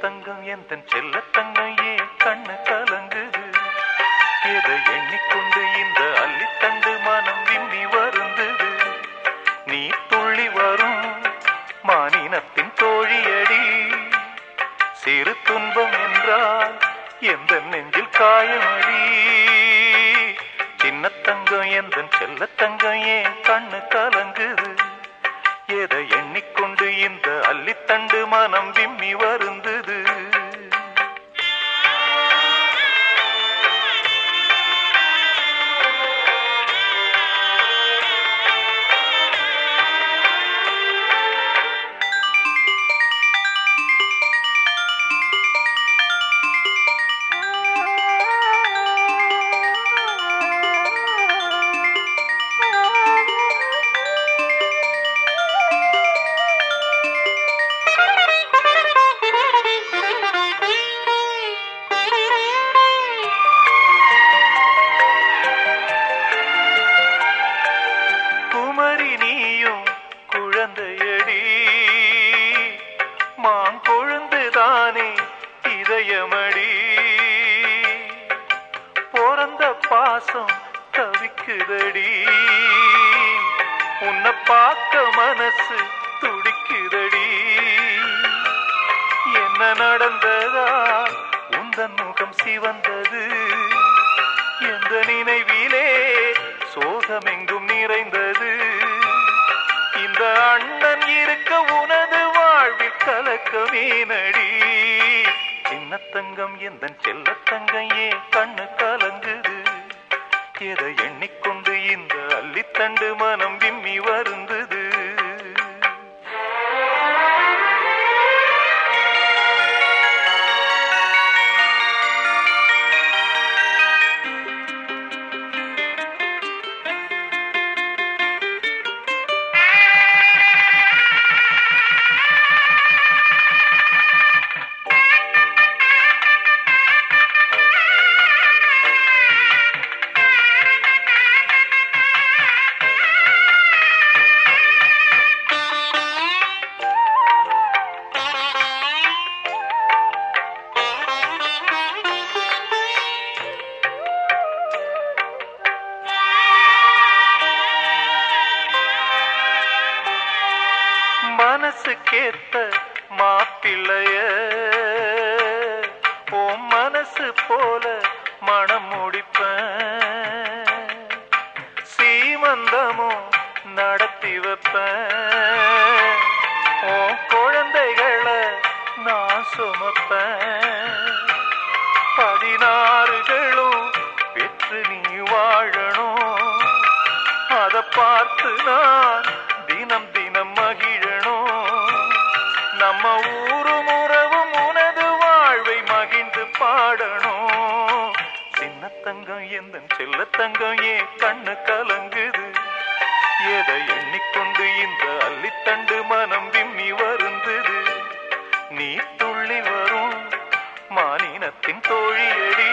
தங்கம் எந்த செல்ல தங்கம் ஏ கண்ணு கலங்குது. எதை எண்ணிக்கொண்டு இந்த அள்ளித்தண்டு மனம் விம்மி வருந்தது. நீ துள்ளி வரும் மானினத்தின் தோழியடி. சிறு துன்பம் என்றால் எந்த நெஞ்சில் காயமடி. சின்ன தங்கம் எந்த செல்ல தங்கம் ஏன் கண்ணு கலங்குது. எதை எண்ணிக்கொண்டு இந்த அள்ளித்தண்டு மனம் விம்மி வருந்தது? இதயமடி பிறந்த பாசம் தவிக்குதடி. உன்னை பார்க்க மனசு துடிக்குதடி. என்ன நடந்ததா? உந்தன் முகம் சிவந்தது. எந்த நினைவிலே சோகமெங்கும் நிறைந்தது. இந்த அண்ணன் இருக்க உனது வாழ்வில் கலக்கமே நடி சின்ன தங்கம் எந்த செல்ல தங்கையே கண்ணு கலங்குது. எதை எண்ணிக்கொண்டு இந்த அள்ளித்தண்டு மனம் விம்மி வருந்தது. மனசுக்கேத்த மாப்பிள்ளைய உன் மனசு போல மனம் முடிப்பேன். சீமந்தமும் நடத்தி வைப்பேன். ஓ குழந்தைகளை நான் சுமப்பேன். பதினாறுகளும் பெற்று நீ வாழணும். அதை பார்த்து நான் நம்ம ஊரும் உறவும் உனது வாழ்வை மகிழ்ந்து பாடணும். சின்ன தங்கம் எந்த செல்ல தங்கம்? ஏன் கண்ணு கலங்குது? எதை எண்ணிக்கொண்டு இந்த அள்ளித்தண்டு மனம் விம்மி வருந்தது? நீ துள்ளி வரும் மானினத்தின் தோழியடி.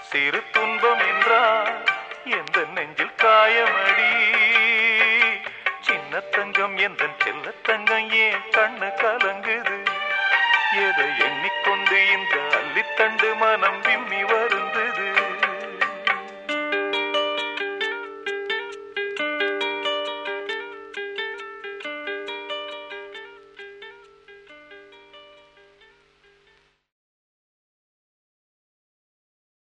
சிறு துன்பம் என்றால் எந்த நெஞ்சில் காயமடி? சின்ன தங்கம் எந்த செல்ல தங்கம்? கண்ணு கலங்குது. எதை எண்ணிக்கொண்டு இந்த அள்ளித்தண்டு மனம் விம்மி வரும்?